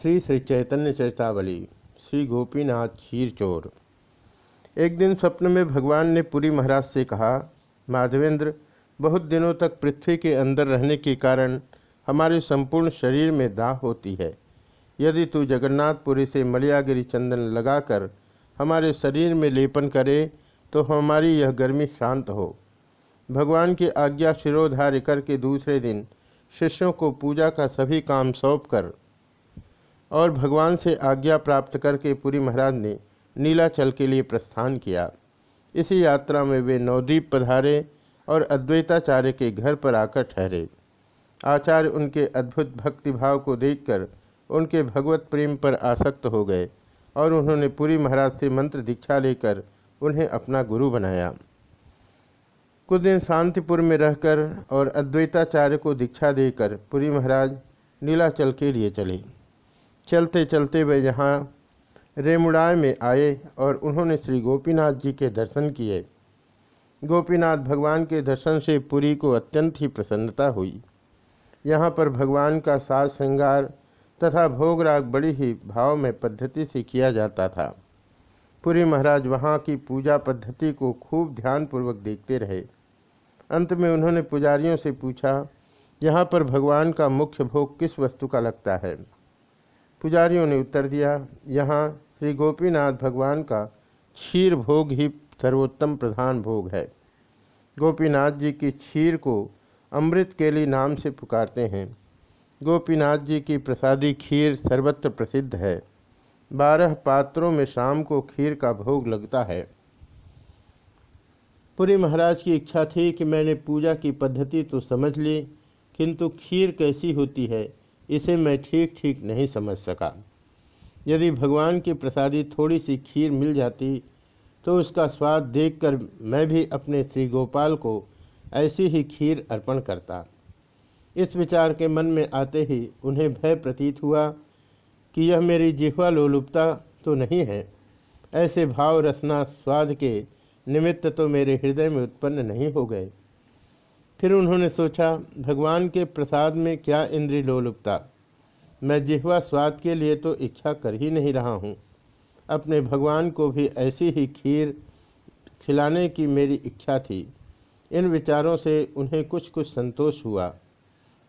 श्री श्री चैतन्य चैतावली, श्री गोपीनाथ क्षीर चोर एक दिन स्वप्न में भगवान ने पुरी महाराज से कहा, माधवेंद्र, बहुत दिनों तक पृथ्वी के अंदर रहने के कारण हमारे संपूर्ण शरीर में दाह होती है। यदि तू जगन्नाथपुरी से मलियागिरी चंदन लगाकर हमारे शरीर में लेपन करे तो हमारी यह गर्मी शांत हो। भगवान की आज्ञा शिरोधार्य करके दूसरे दिन शिष्यों को पूजा का सभी काम सौंप कर और भगवान से आज्ञा प्राप्त करके पुरी महाराज ने नीलाचल के लिए प्रस्थान किया। इसी यात्रा में वे नवद्वीप पधारे और अद्वैताचार्य के घर पर आकर ठहरे। आचार्य उनके अद्भुत भक्तिभाव को देखकर उनके भगवत प्रेम पर आसक्त हो गए और उन्होंने पुरी महाराज से मंत्र दीक्षा लेकर उन्हें अपना गुरु बनाया। कुछ दिन शांतिपुर में रहकर और अद्वैताचार्य को दीक्षा देकर पुरी महाराज नीलाचल के लिए चले। चलते चलते वे यहाँ रेमुड़ाय में आए और उन्होंने श्री गोपीनाथ जी के दर्शन किए। गोपीनाथ भगवान के दर्शन से पुरी को अत्यंत ही प्रसन्नता हुई। यहाँ पर भगवान का साज श्रृंगार तथा भोगराग बड़ी ही भाव में पद्धति से किया जाता था। पुरी महाराज वहाँ की पूजा पद्धति को खूब ध्यानपूर्वक देखते रहे। अंत में उन्होंने पुजारियों से पूछा, यहाँ पर भगवान का मुख्य भोग किस वस्तु का लगता है? पुजारियों ने उत्तर दिया, यहाँ श्री गोपीनाथ भगवान का क्षीर भोग ही सर्वोत्तम प्रधान भोग है। गोपीनाथ जी की क्षीर को अमृत केली नाम से पुकारते हैं। गोपीनाथ जी की प्रसादी खीर सर्वत्र प्रसिद्ध है। बारह पात्रों में शाम को खीर का भोग लगता है। पुरी महाराज की इच्छा थी कि मैंने पूजा की पद्धति तो समझ ली, किंतु खीर कैसी होती है इसे मैं ठीक ठीक नहीं समझ सका। यदि भगवान की प्रसादी थोड़ी सी खीर मिल जाती तो उसका स्वाद देखकर मैं भी अपने श्री गोपाल को ऐसी ही खीर अर्पण करता। इस विचार के मन में आते ही उन्हें भय प्रतीत हुआ कि यह मेरी जिह्वा लोलुपता तो नहीं है। ऐसे भाव रसना स्वाद के निमित्त तो मेरे हृदय में उत्पन्न नहीं हो गए। फिर उन्होंने सोचा, भगवान के प्रसाद में क्या इंद्रिय लोलुपता मैं जिहवा स्वाद के लिए तो इच्छा कर ही नहीं रहा हूँ। अपने भगवान को भी ऐसी ही खीर खिलाने की मेरी इच्छा थी। इन विचारों से उन्हें कुछ कुछ संतोष हुआ।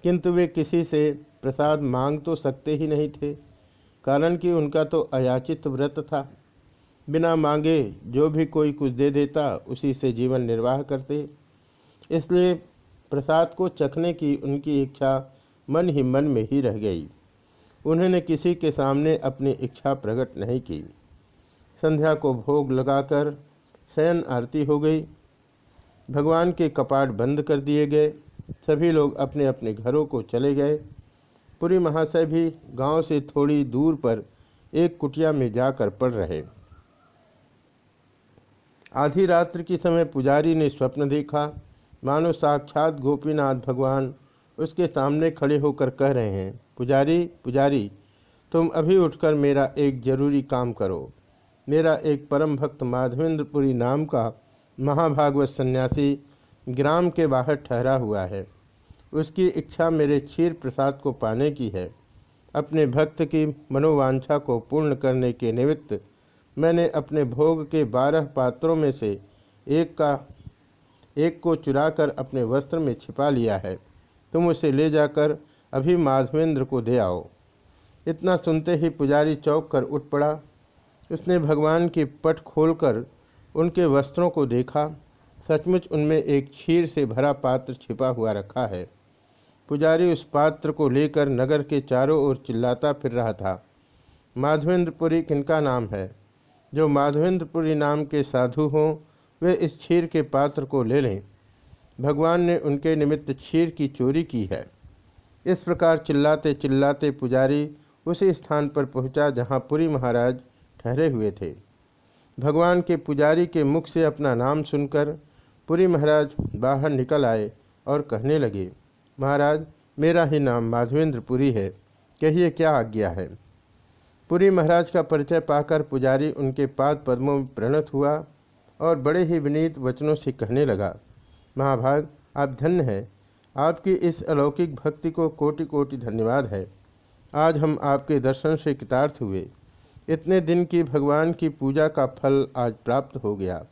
किंतु वे किसी से प्रसाद मांग तो सकते ही नहीं थे, कारण कि उनका तो अयाचित व्रत था। बिना मांगे जो भी कोई कुछ दे देता, उसी से जीवन निर्वाह करते। इसलिए प्रसाद को चखने की उनकी इच्छा मन ही मन में ही रह गई। उन्होंने किसी के सामने अपनी इच्छा प्रकट नहीं की। संध्या को भोग लगाकर शयन आरती हो गई। भगवान के कपाट बंद कर दिए गए। सभी लोग अपने अपने घरों को चले गए। पूरी महाशय भी गाँव से थोड़ी दूर पर एक कुटिया में जाकर पड़ रहे। आधी रात्र के समय पुजारी ने स्वप्न देखा। मानो साक्षात गोपीनाथ भगवान उसके सामने खड़े होकर कह रहे हैं, पुजारी पुजारी, तुम अभी उठकर मेरा एक ज़रूरी काम करो। मेरा एक परम भक्त माधवेंद्रपुरी नाम का महाभागवत सन्यासी ग्राम के बाहर ठहरा हुआ है। उसकी इच्छा मेरे क्षीर प्रसाद को पाने की है। अपने भक्त की मनोवांछा को पूर्ण करने के निमित्त मैंने अपने भोग के बारह पात्रों में से एक का एक को चुराकर अपने वस्त्र में छिपा लिया है। तुम उसे ले जाकर अभी माधवेंद्र को दे आओ। इतना सुनते ही पुजारी चौक कर उठ पड़ा। उसने भगवान की पट खोलकर उनके वस्त्रों को देखा। सचमुच उनमें एक क्षीर से भरा पात्र छिपा हुआ रखा है। पुजारी उस पात्र को लेकर नगर के चारों ओर चिल्लाता फिर रहा था। माधवेंद्रपुरी किनका नाम है? जो माधवेंद्रपुरी नाम के साधु हों वे इस क्षीर के पात्र को ले लें। भगवान ने उनके निमित्त क्षीर की चोरी की है। इस प्रकार चिल्लाते चिल्लाते पुजारी उसी स्थान पर पहुँचा जहाँ पुरी महाराज ठहरे हुए थे। भगवान के पुजारी के मुख से अपना नाम सुनकर पुरी महाराज बाहर निकल आए और कहने लगे, महाराज, मेरा ही नाम माधवेंद्र पुरी है। कहिए क्या आज्ञा है? पुरी महाराज का परिचय पाकर पुजारी उनके पाद पद्मों में प्रणत हुआ और बड़े ही विनीत वचनों से कहने लगा, महाभाग, आप धन्य हैं। आपकी इस अलौकिक भक्ति को कोटि कोटि धन्यवाद है। आज हम आपके दर्शन से कृतार्थ हुए। इतने दिन की भगवान की पूजा का फल आज प्राप्त हो गया।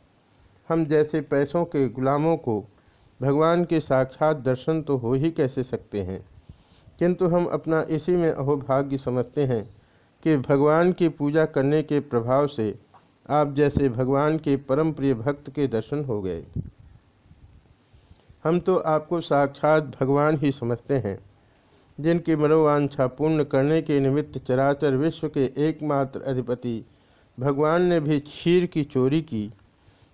हम जैसे पैसों के गुलामों को भगवान के साक्षात दर्शन तो हो ही कैसे सकते हैं? किंतु हम अपना इसी में अहोभाग्य समझते हैं कि भगवान की पूजा करने के प्रभाव से आप जैसे भगवान के परम प्रिय भक्त के दर्शन हो गए। हम तो आपको साक्षात भगवान ही समझते हैं, जिनकी मनोवांछा पूर्ण करने के निमित्त चराचर विश्व के एकमात्र अधिपति भगवान ने भी क्षीर की चोरी की।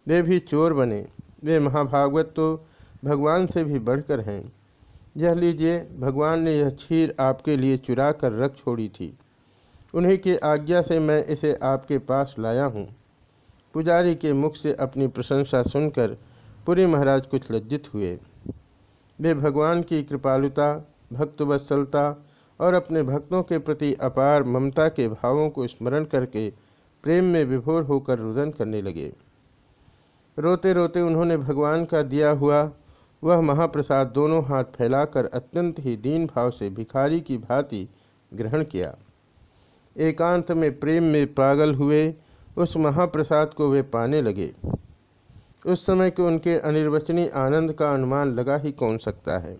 वे भी चोर बने। वे महाभागवत तो भगवान से भी बढ़कर हैं। यह लीजिए, भगवान ने यह क्षीर आपके लिए चुरा कर रख छोड़ी थी। उन्हीं की आज्ञा से मैं इसे आपके पास लाया हूँ। पुजारी के मुख से अपनी प्रशंसा सुनकर पुरी महाराज कुछ लज्जित हुए। वे भगवान की कृपालुता, भक्तवत्सलता और अपने भक्तों के प्रति अपार ममता के भावों को स्मरण करके प्रेम में विभोर होकर रुदन करने लगे। रोते रोते उन्होंने भगवान का दिया हुआ, वह महाप्रसाद दोनों हाथ फैलाकर अत्यंत ही दीन भाव से भिखारी की भांति ग्रहण किया। एकांत में प्रेम में पागल हुए उस महाप्रसाद को वे पाने लगे। उस समय के उनके अनिर्वचनीय आनंद का अनुमान लगा ही कौन सकता है।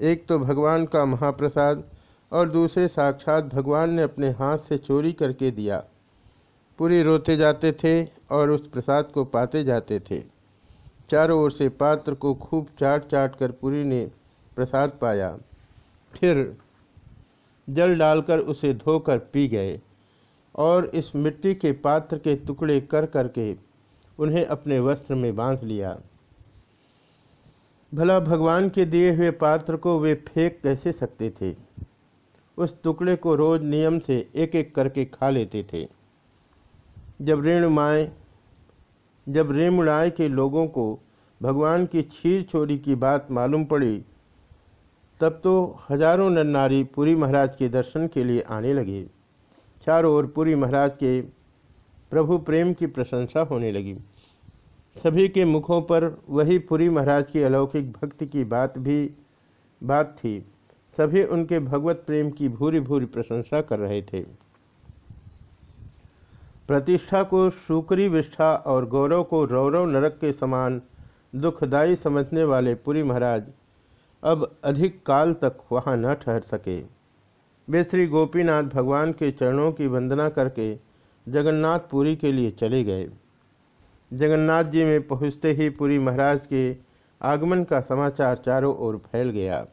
एक तो भगवान का महाप्रसाद और दूसरे साक्षात भगवान ने अपने हाथ से चोरी करके दिया। पूरी रोते जाते थे और उस प्रसाद को पाते जाते थे। चारों ओर से पात्र को खूब चाट चाट कर पुरी ने प्रसाद पाया। फिर जल डालकर उसे धोकर पी गए। और इस मिट्टी के पात्र के टुकड़े कर करके उन्हें अपने वस्त्र में बाँध लिया। भला भगवान के दिए हुए पात्र को वे फेंक कैसे सकते थे? उस टुकड़े को रोज नियम से एक एक करके खा लेते थे। जब रेणुमाए जब रेमुड़ाए के लोगों को भगवान की छीर छोरी की बात मालूम पड़ी, तब तो हज़ारों नर नारी पुरी महाराज के दर्शन के लिए आने लगे। चारों ओर पुरी महाराज के प्रभु प्रेम की प्रशंसा होने लगी। सभी के मुखों पर वही पुरी महाराज की अलौकिक भक्ति की बात भी, बात थी। सभी उनके भगवत प्रेम की भूरी भूरी प्रशंसा कर रहे थे। प्रतिष्ठा को शुक्री विष्ठा और गौरव को रौरव नरक के समान दुखदायी समझने वाले पुरी महाराज अब अधिक काल तक वहाँ न ठहर सके। वे श्री गोपीनाथ भगवान के चरणों की वंदना करके जगन्नाथपुरी के लिए चले गए। जगन्नाथ जी में पहुँचते ही पुरी महाराज के आगमन का समाचार चारों ओर फैल गया।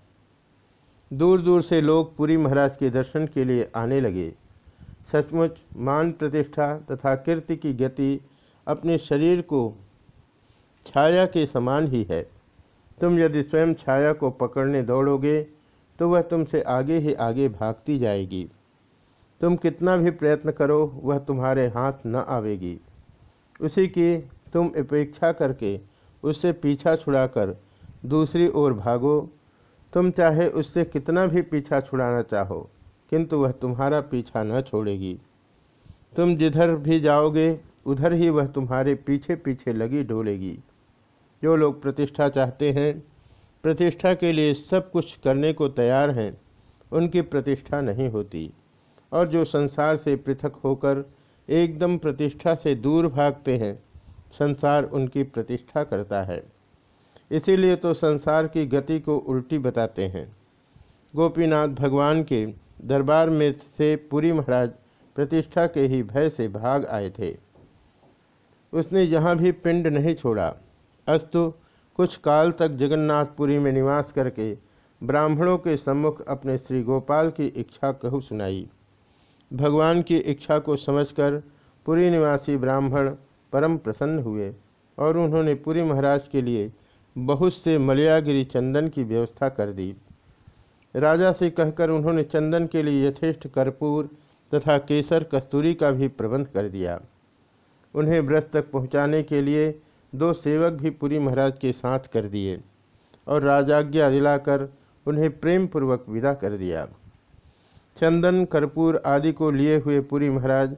दूर दूर से लोग पुरी महाराज के दर्शन के लिए आने लगे। सचमुच मान प्रतिष्ठा तथा कीर्ति की गति अपने शरीर को छाया के समान ही है। तुम यदि स्वयं छाया को पकड़ने दौड़ोगे तो वह तुमसे आगे ही आगे भागती जाएगी। तुम कितना भी प्रयत्न करो, वह तुम्हारे हाथ न आवेगी। उसी की तुम अपेक्षा करके उससे पीछा छुड़ाकर दूसरी ओर भागो। तुम चाहे उससे कितना भी पीछा छुड़ाना चाहो, किंतु वह तुम्हारा पीछा न छोड़ेगी। तुम जिधर भी जाओगे, उधर ही वह तुम्हारे पीछे पीछे लगी डोलेगी। जो लोग प्रतिष्ठा चाहते हैं प्रतिष्ठा के लिए सब कुछ करने को तैयार हैं, उनकी प्रतिष्ठा नहीं होती। और जो संसार से पृथक होकर एकदम प्रतिष्ठा से दूर भागते हैं, संसार उनकी प्रतिष्ठा करता है। इसीलिए तो संसार की गति को उल्टी बताते हैं। गोपीनाथ भगवान के दरबार में से पुरी महाराज प्रतिष्ठा के ही भय से भाग आए थे। उसने यहाँ भी पिंड नहीं छोड़ा। अस्तु कुछ काल तक जगन्नाथपुरी में निवास करके ब्राह्मणों के सम्मुख अपने श्री गोपाल की इच्छा कहू सुनाई। भगवान की इच्छा को समझकर पुरी निवासी ब्राह्मण परम प्रसन्न हुए और उन्होंने पुरी महाराज के लिए बहुत से मलयागिरी चंदन की व्यवस्था कर दी। राजा से कहकर उन्होंने चंदन के लिए यथेष्ट कर्पूर तथा केसर कस्तूरी का भी प्रबंध कर दिया। उन्हें व्रत तक पहुँचाने के लिए दो सेवक भी पुरी महाराज के साथ कर दिए और राजाज्ञा दिलाकर उन्हें प्रेम पूर्वक विदा कर दिया। चंदन, कर्पूर आदि को लिए हुए पुरी महाराज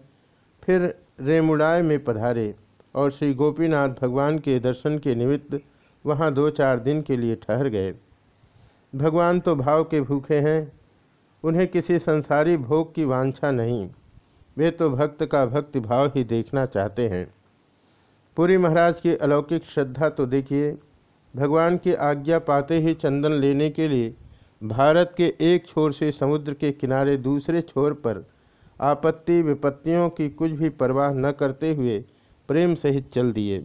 फिर रेमुड़ाय में पधारे और श्री गोपीनाथ भगवान के दर्शन के निमित्त वहाँ दो चार दिन के लिए ठहर गए। भगवान तो भाव के भूखे हैं, उन्हें किसी संसारी भोग की वांछा नहीं, वे तो भक्त का भक्ति भाव ही देखना चाहते हैं। पुरी महाराज की अलौकिक श्रद्धा तो देखिए, भगवान की आज्ञा पाते ही चंदन लेने के लिए भारत के एक छोर से समुद्र के किनारे दूसरे छोर पर आपत्ति विपत्तियों की कुछ भी परवाह न करते हुए प्रेम सहित चल दिए।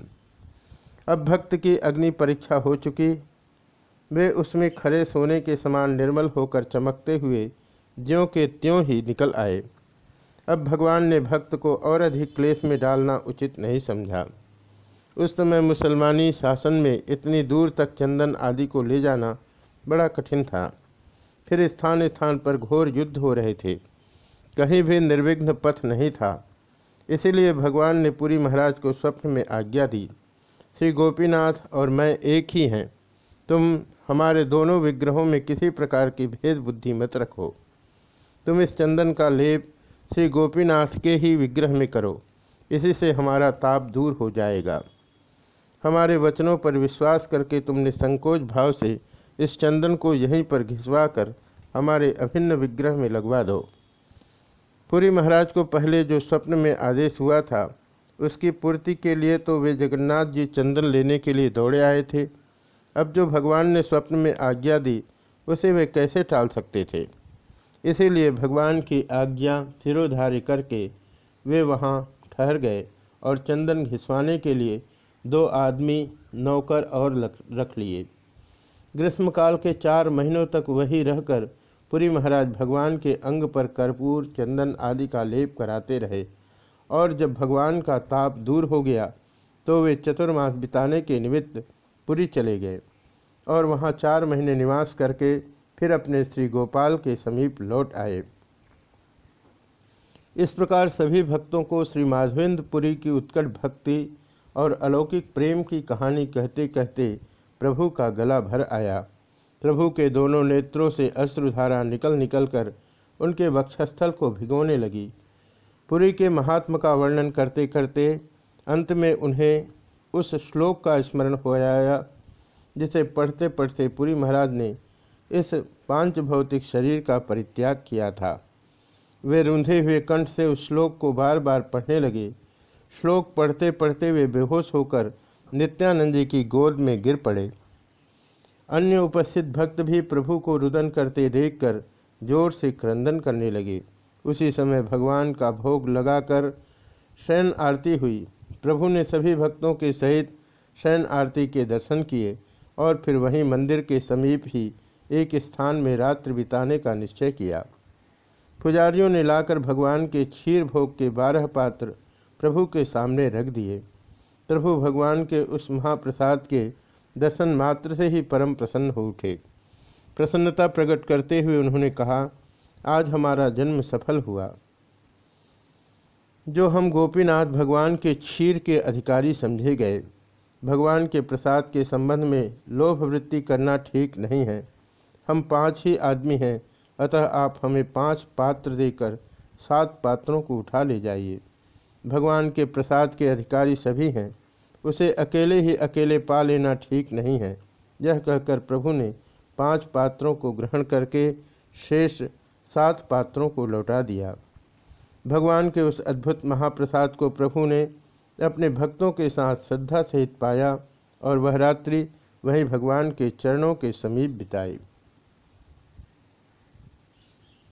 अब भक्त की अग्नि परीक्षा हो चुकी। वे उसमें खरे सोने के समान निर्मल होकर चमकते हुए ज्यों के त्यों ही निकल आए। अब भगवान ने भक्त को और अधिक क्लेश में डालना उचित नहीं समझा। उस समय मुसलमानी शासन में इतनी दूर तक चंदन आदि को ले जाना बड़ा कठिन था। फिर स्थान स्थान पर घोर युद्ध हो रहे थे। कहीं भी निर्विघ्न पथ नहीं था। इसीलिए भगवान ने पूरी महाराज को स्वप्न में आज्ञा दी, श्री गोपीनाथ और मैं एक ही हैं। तुम हमारे दोनों विग्रहों में किसी प्रकार की भेद बुद्धि मत रखो। तुम इस चंदन का लेप श्री गोपीनाथ के ही विग्रह में करो। इसी से हमारा ताप दूर हो जाएगा। हमारे वचनों पर विश्वास करके तुमने संकोच भाव से इस चंदन को यहीं पर घिसवा कर हमारे अभिन्न विग्रह में लगवा दो। पुरी महाराज को पहले जो स्वप्न में आदेश हुआ था, उसकी पूर्ति के लिए तो वे जगन्नाथ जी चंदन लेने के लिए दौड़े आए थे। अब जो भगवान ने स्वप्न में आज्ञा दी, उसे वे कैसे टाल सकते थे? इसीलिए भगवान की आज्ञा सिरोधार्य करके वे वहाँ ठहर गए और चंदन घिसवाने के लिए दो आदमी नौकर और रख लिए। ग्रीष्मकाल के चार महीनों तक वही रहकर पुरी महाराज भगवान के अंग पर कर्पूर, चंदन आदि का लेप कराते रहे और जब भगवान का ताप दूर हो गया तो वे चतुर्मास बिताने के निमित्त पुरी चले गए और वहाँ चार महीने निवास करके फिर अपने श्री गोपाल के समीप लौट आए। इस प्रकार सभी भक्तों को श्री माधवेंद्रपुरी की उत्कट भक्ति और अलौकिक प्रेम की कहानी कहते कहते प्रभु का गला भर आया। प्रभु के दोनों नेत्रों से अश्रुधारा निकल निकल कर उनके वक्षस्थल को भिगोने लगी। पुरी के महात्मा का वर्णन करते करते अंत में उन्हें उस श्लोक का स्मरण हो आया जिसे पढ़ते पढ़ते पुरी महाराज ने इस पाँच भौतिक शरीर का परित्याग किया था। वे रूंधे हुए कंठ से उस श्लोक को बार बार पढ़ने लगे। श्लोक पढ़ते पढ़ते वे बेहोश होकर नित्यानंद जी की गोद में गिर पड़े। अन्य उपस्थित भक्त भी प्रभु को रुदन करते देखकर ज़ोर से क्रंदन करने लगे। उसी समय भगवान का भोग लगाकर शयन आरती हुई। प्रभु ने सभी भक्तों के सहित शयन आरती के दर्शन किए और फिर वहीं मंदिर के समीप ही एक स्थान में रात्रि बिताने का निश्चय किया। पुजारियों ने लाकर भगवान के क्षीर भोग के बारह पात्र प्रभु के सामने रख दिए। प्रभु भगवान के उस महाप्रसाद के दर्शन मात्र से ही परम प्रसन्न हो उठे। प्रसन्नता प्रकट करते हुए उन्होंने कहा, आज हमारा जन्म सफल हुआ। जो हम गोपीनाथ भगवान के क्षीर के अधिकारी समझे गए, भगवान के प्रसाद के संबंध में लोभ वृत्ति करना ठीक नहीं है। हम पाँच ही आदमी हैं, अतः आप हमें पाँच पात्र देकर सात पात्रों को उठा ले जाइए। भगवान के प्रसाद के अधिकारी सभी हैं। उसे अकेले ही अकेले पा लेना ठीक नहीं है। यह कहकर प्रभु ने पाँच पात्रों को ग्रहण करके शेष सात पात्रों को लौटा दिया। भगवान के उस अद्भुत महाप्रसाद को प्रभु ने अपने भक्तों के साथ श्रद्धा सहित पाया और वह रात्रि वही भगवान के चरणों के समीप बिताई।